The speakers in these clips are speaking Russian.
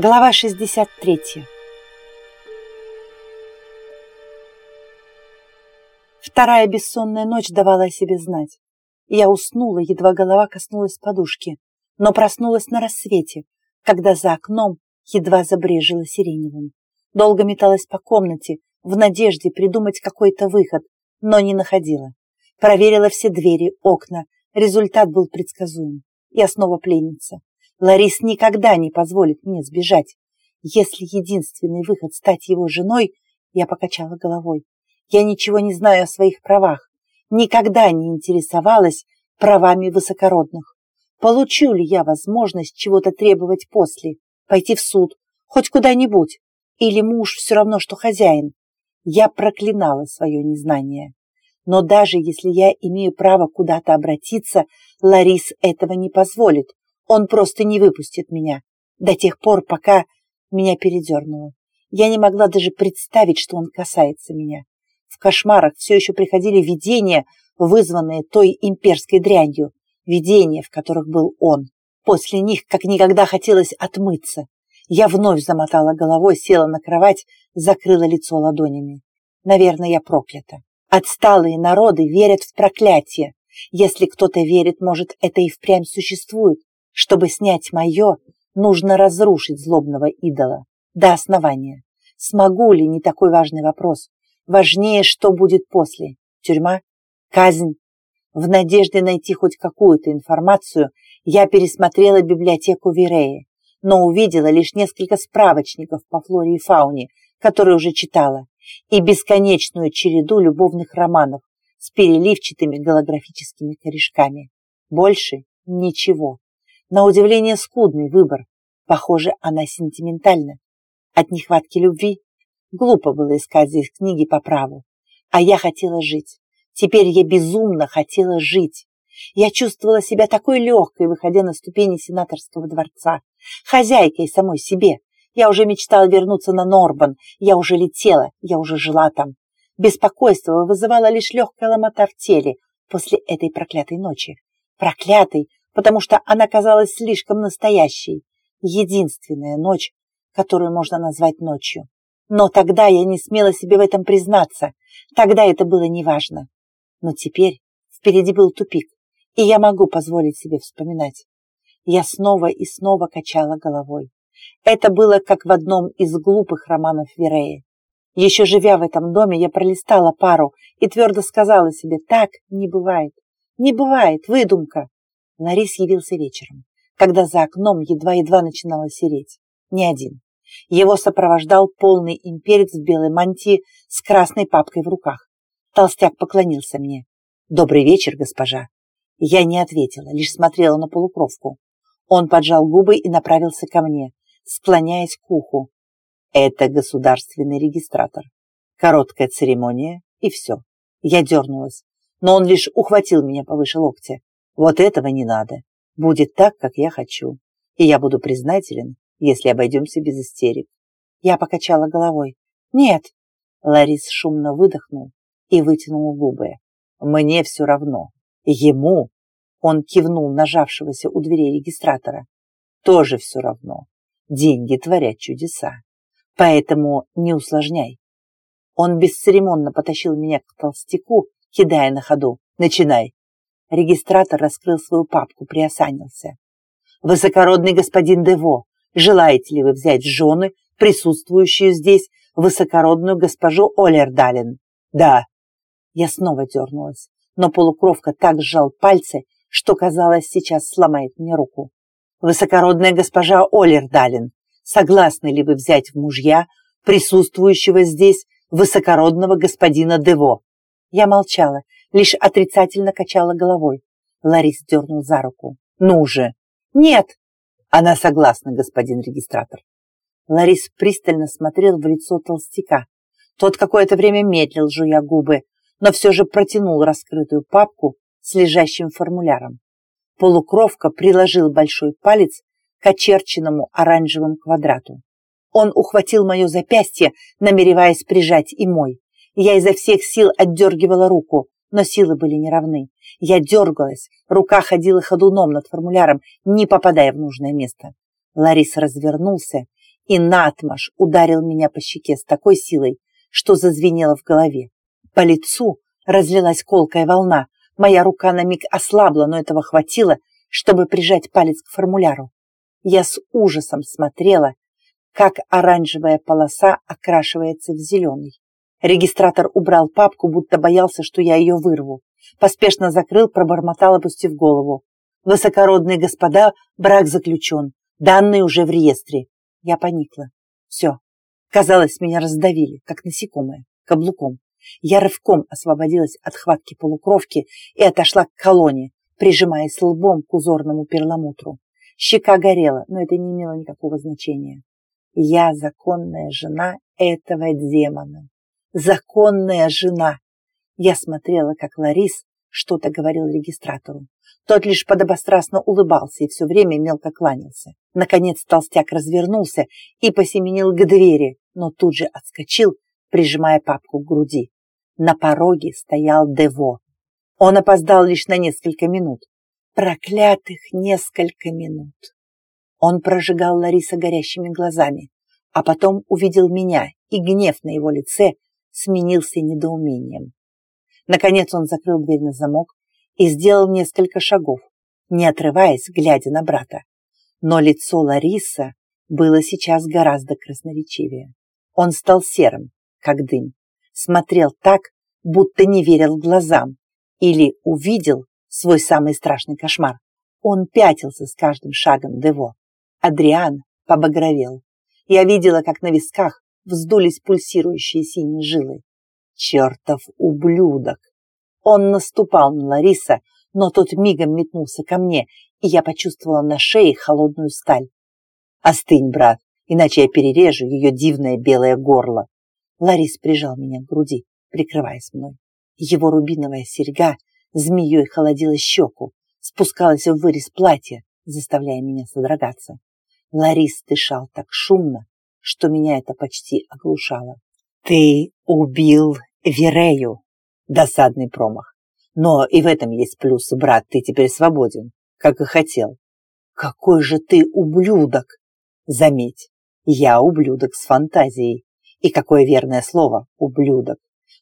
Глава 63 Вторая бессонная ночь давала о себе знать. Я уснула, едва голова коснулась подушки, но проснулась на рассвете, когда за окном едва забрежило сиреневым. Долго металась по комнате, в надежде придумать какой-то выход, но не находила. Проверила все двери, окна. Результат был предсказуем. Я снова пленница. Ларис никогда не позволит мне сбежать. Если единственный выход стать его женой, я покачала головой. Я ничего не знаю о своих правах. Никогда не интересовалась правами высокородных. Получу ли я возможность чего-то требовать после? Пойти в суд? Хоть куда-нибудь? Или муж все равно, что хозяин? Я проклинала свое незнание. Но даже если я имею право куда-то обратиться, Ларис этого не позволит. Он просто не выпустит меня до тех пор, пока меня передернуло. Я не могла даже представить, что он касается меня. В кошмарах все еще приходили видения, вызванные той имперской дрянью, видения, в которых был он. После них как никогда хотелось отмыться. Я вновь замотала головой, села на кровать, закрыла лицо ладонями. Наверное, я проклята. Отсталые народы верят в проклятие. Если кто-то верит, может, это и впрямь существует. Чтобы снять мое, нужно разрушить злобного идола до основания. Смогу ли, не такой важный вопрос. Важнее, что будет после. Тюрьма? Казнь? В надежде найти хоть какую-то информацию, я пересмотрела библиотеку Виреи, но увидела лишь несколько справочников по флоре и фауне, которые уже читала, и бесконечную череду любовных романов с переливчатыми голографическими корешками. Больше ничего. На удивление скудный выбор. Похоже, она сентиментальна. От нехватки любви глупо было искать здесь книги по праву. А я хотела жить. Теперь я безумно хотела жить. Я чувствовала себя такой легкой, выходя на ступени сенаторского дворца, хозяйкой самой себе. Я уже мечтала вернуться на Норбан, я уже летела, я уже жила там. Беспокойство вызывало лишь легкая ломота в теле после этой проклятой ночи. Проклятой, потому что она казалась слишком настоящей. Единственная ночь, которую можно назвать ночью. Но тогда я не смела себе в этом признаться. Тогда это было неважно. Но теперь впереди был тупик, и я могу позволить себе вспоминать. Я снова и снова качала головой. Это было как в одном из глупых романов Вереи. Еще живя в этом доме, я пролистала пару и твердо сказала себе, так не бывает. Не бывает, выдумка. Ларис явился вечером, когда за окном едва-едва начинало сереть. Не один. Его сопровождал полный имперец в белой мантии с красной папкой в руках. Толстяк поклонился мне. «Добрый вечер, госпожа». Я не ответила, лишь смотрела на полукровку. Он поджал губы и направился ко мне, склоняясь к уху. «Это государственный регистратор. Короткая церемония, и все». Я дернулась, но он лишь ухватил меня повыше локтя. Вот этого не надо. Будет так, как я хочу. И я буду признателен, если обойдемся без истерик. Я покачала головой. Нет. Ларис шумно выдохнул и вытянул губы. Мне все равно. Ему, он кивнул нажавшегося у дверей регистратора, тоже все равно. Деньги творят чудеса. Поэтому не усложняй. Он бесцеремонно потащил меня к толстяку, кидая на ходу. Начинай. Регистратор раскрыл свою папку, приосанился. «Высокородный господин Дево, желаете ли вы взять жены присутствующую здесь высокородную госпожу Олердален?» «Да». Я снова дернулась, но полукровка так сжал пальцы, что, казалось, сейчас сломает мне руку. «Высокородная госпожа Олердален, согласны ли вы взять в мужья присутствующего здесь высокородного господина Дево?» Я молчала, лишь отрицательно качала головой. Ларис дернул за руку. «Ну же!» «Нет!» «Она согласна, господин регистратор». Ларис пристально смотрел в лицо толстяка. Тот какое-то время медлил, жуя губы, но все же протянул раскрытую папку с лежащим формуляром. Полукровка приложил большой палец к очерченному оранжевым квадрату. Он ухватил мое запястье, намереваясь прижать и мой. Я изо всех сил отдергивала руку, но силы были неравны. Я дергалась, рука ходила ходуном над формуляром, не попадая в нужное место. Ларис развернулся и натмаш ударил меня по щеке с такой силой, что зазвенело в голове. По лицу разлилась колкая волна. Моя рука на миг ослабла, но этого хватило, чтобы прижать палец к формуляру. Я с ужасом смотрела, как оранжевая полоса окрашивается в зеленый. Регистратор убрал папку, будто боялся, что я ее вырву. Поспешно закрыл, пробормотал, опустив голову. «Высокородные господа, брак заключен. Данные уже в реестре». Я поникла. Все. Казалось, меня раздавили, как насекомое, каблуком. Я рывком освободилась от хватки полукровки и отошла к колонне, прижимаясь лбом к узорному перламутру. Щека горела, но это не имело никакого значения. Я законная жена этого демона. Законная жена. Я смотрела, как Ларис что-то говорил регистратору. Тот лишь подобострастно улыбался и все время мелко кланялся. Наконец толстяк развернулся и посеменил к двери, но тут же отскочил, прижимая папку к груди. На пороге стоял Дево. Он опоздал лишь на несколько минут. Проклятых несколько минут. Он прожигал Лариса горящими глазами, а потом увидел меня, и гнев на его лице сменился недоумением. Наконец он закрыл дверь на замок и сделал несколько шагов, не отрываясь, глядя на брата. Но лицо Лариса было сейчас гораздо красноречивее. Он стал серым, как дым, смотрел так, будто не верил глазам, или увидел свой самый страшный кошмар. Он пятился с каждым шагом Дево. Адриан побагровел. Я видела, как на висках вздулись пульсирующие синие жилы. Чертов ублюдок! Он наступал на Лариса, но тот мигом метнулся ко мне, и я почувствовала на шее холодную сталь. «Остынь, брат, иначе я перережу ее дивное белое горло!» Ларис прижал меня к груди, прикрываясь мной. Его рубиновая серьга змеей холодила щеку, спускалась в вырез платья, заставляя меня содрогаться. Ларис дышал так шумно, что меня это почти оглушало. «Ты убил Верею!» Досадный промах. Но и в этом есть плюсы, брат, ты теперь свободен, как и хотел. Какой же ты ублюдок! Заметь, я ублюдок с фантазией. И какое верное слово «ублюдок».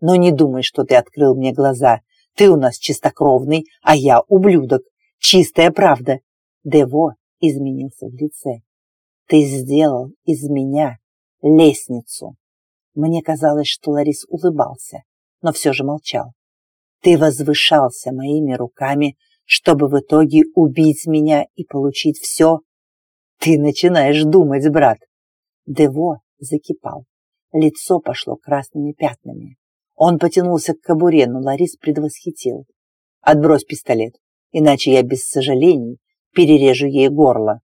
Но не думай, что ты открыл мне глаза. Ты у нас чистокровный, а я ублюдок. Чистая правда. Дево изменился в лице. Ты сделал из меня лестницу. Мне казалось, что Ларис улыбался, но все же молчал. Ты возвышался моими руками, чтобы в итоге убить меня и получить все. Ты начинаешь думать, брат. Дево закипал. Лицо пошло красными пятнами. Он потянулся к кобуре, но Ларис предвосхитил. «Отбрось пистолет, иначе я без сожалений перережу ей горло».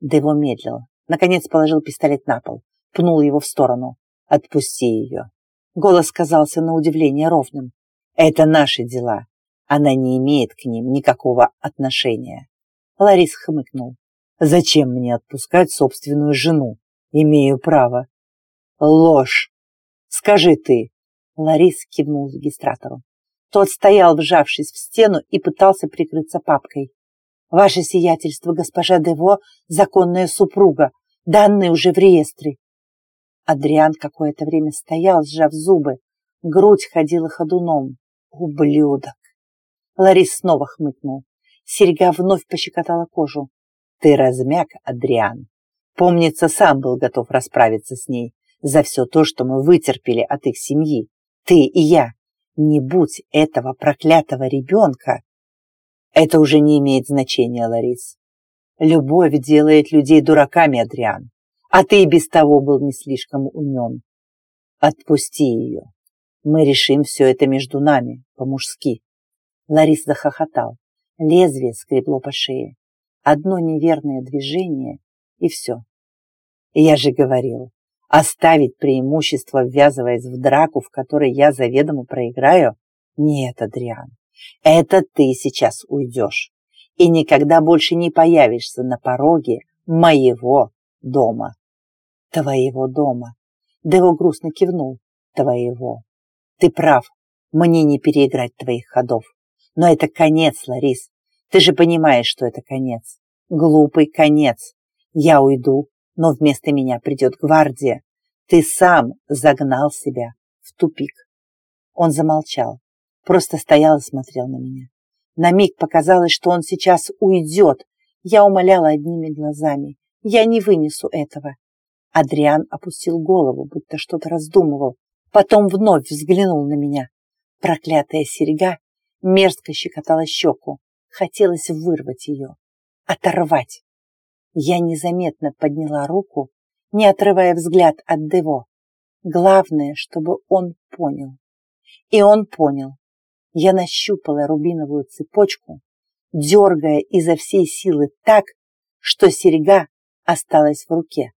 Дево медлил. Наконец положил пистолет на пол, пнул его в сторону. «Отпусти ее». Голос казался на удивление ровным. «Это наши дела. Она не имеет к ним никакого отношения». Ларис хмыкнул. «Зачем мне отпускать собственную жену? Имею право». «Ложь! Скажи ты, Ларис кивнул регистратору. Тот стоял, вжавшись в стену, и пытался прикрыться папкой. «Ваше сиятельство, госпожа Дево, законная супруга, данные уже в реестре». Адриан какое-то время стоял, сжав зубы. Грудь ходила ходуном. «Ублюдок!» Ларис снова хмыкнул. Серьга вновь пощекотала кожу. «Ты размяк, Адриан. Помнится, сам был готов расправиться с ней за все то, что мы вытерпели от их семьи ты и я. Не будь этого проклятого ребенка. Это уже не имеет значения, Ларис. Любовь делает людей дураками, Адриан. А ты и без того был не слишком умен. Отпусти ее. Мы решим все это между нами, по-мужски. Ларис захохотал. Лезвие скребло по шее. Одно неверное движение, и все. Я же говорил, Оставить преимущество, ввязываясь в драку, в которой я заведомо проиграю? Нет, Адриан, это ты сейчас уйдешь и никогда больше не появишься на пороге моего дома. Твоего дома. Дево грустно кивнул. Твоего. Ты прав, мне не переиграть твоих ходов. Но это конец, Ларис. Ты же понимаешь, что это конец. Глупый конец. Я уйду, но вместо меня придет гвардия. Ты сам загнал себя в тупик. Он замолчал, просто стоял и смотрел на меня. На миг показалось, что он сейчас уйдет. Я умоляла одними глазами. Я не вынесу этого. Адриан опустил голову, будто что-то раздумывал. Потом вновь взглянул на меня. Проклятая серьга мерзко щекотала щеку. Хотелось вырвать ее, оторвать. Я незаметно подняла руку, не отрывая взгляд от Дево. Главное, чтобы он понял. И он понял. Я нащупала рубиновую цепочку, дергая изо всей силы так, что серьга осталась в руке.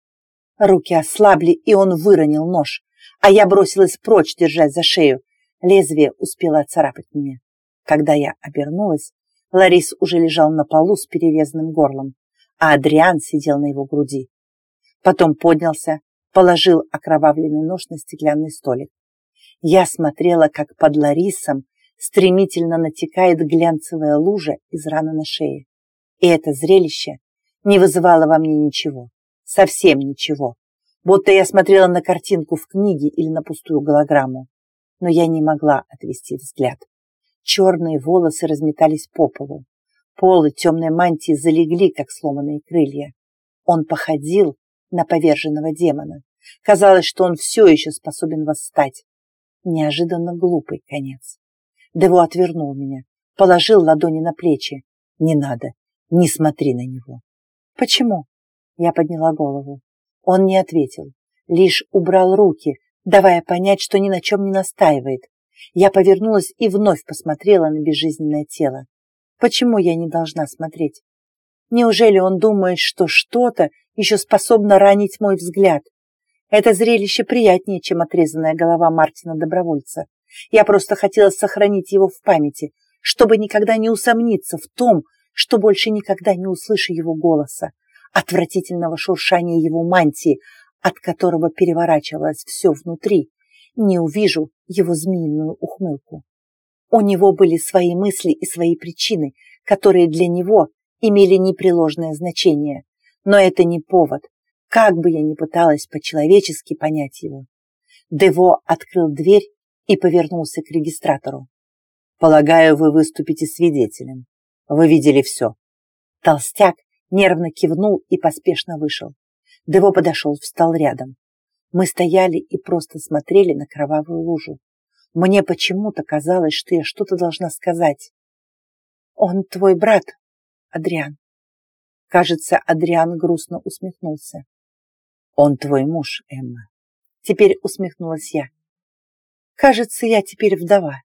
Руки ослабли, и он выронил нож, а я бросилась прочь, держась за шею. Лезвие успело отцарапать меня. Когда я обернулась, Ларис уже лежал на полу с перерезанным горлом, а Адриан сидел на его груди. Потом поднялся, положил окровавленный нож на стеклянный столик. Я смотрела, как под Ларисом стремительно натекает глянцевая лужа из раны на шее. И это зрелище не вызывало во мне ничего, совсем ничего, будто я смотрела на картинку в книге или на пустую голограмму. Но я не могла отвести взгляд. Черные волосы разметались по полу. Полы темной мантии залегли, как сломанные крылья. Он походил на поверженного демона. Казалось, что он все еще способен восстать. Неожиданно глупый конец. Дево отвернул меня, положил ладони на плечи. «Не надо, не смотри на него». «Почему?» Я подняла голову. Он не ответил, лишь убрал руки, давая понять, что ни на чем не настаивает. Я повернулась и вновь посмотрела на безжизненное тело. Почему я не должна смотреть? Неужели он думает, что что-то еще способно ранить мой взгляд? Это зрелище приятнее, чем отрезанная голова Мартина Добровольца. Я просто хотела сохранить его в памяти, чтобы никогда не усомниться в том, что больше никогда не услышу его голоса, отвратительного шуршания его мантии, от которого переворачивалось все внутри, не увижу его змеиную ухмылку. У него были свои мысли и свои причины, которые для него имели непреложное значение. Но это не повод, как бы я ни пыталась по-человечески понять его. Дево открыл дверь и повернулся к регистратору. «Полагаю, вы выступите свидетелем. Вы видели все». Толстяк нервно кивнул и поспешно вышел. Дево подошел, встал рядом. Мы стояли и просто смотрели на кровавую лужу. Мне почему-то казалось, что я что-то должна сказать. «Он твой брат, Адриан». Кажется, Адриан грустно усмехнулся. «Он твой муж, Эмма». Теперь усмехнулась я. «Кажется, я теперь вдова».